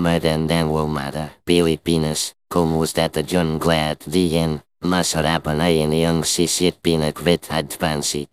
Madan Danwo Mata, Billy Penis, come was that the John Glad Dien, Masarapan Ayan Young Sisit Pinak had fancied.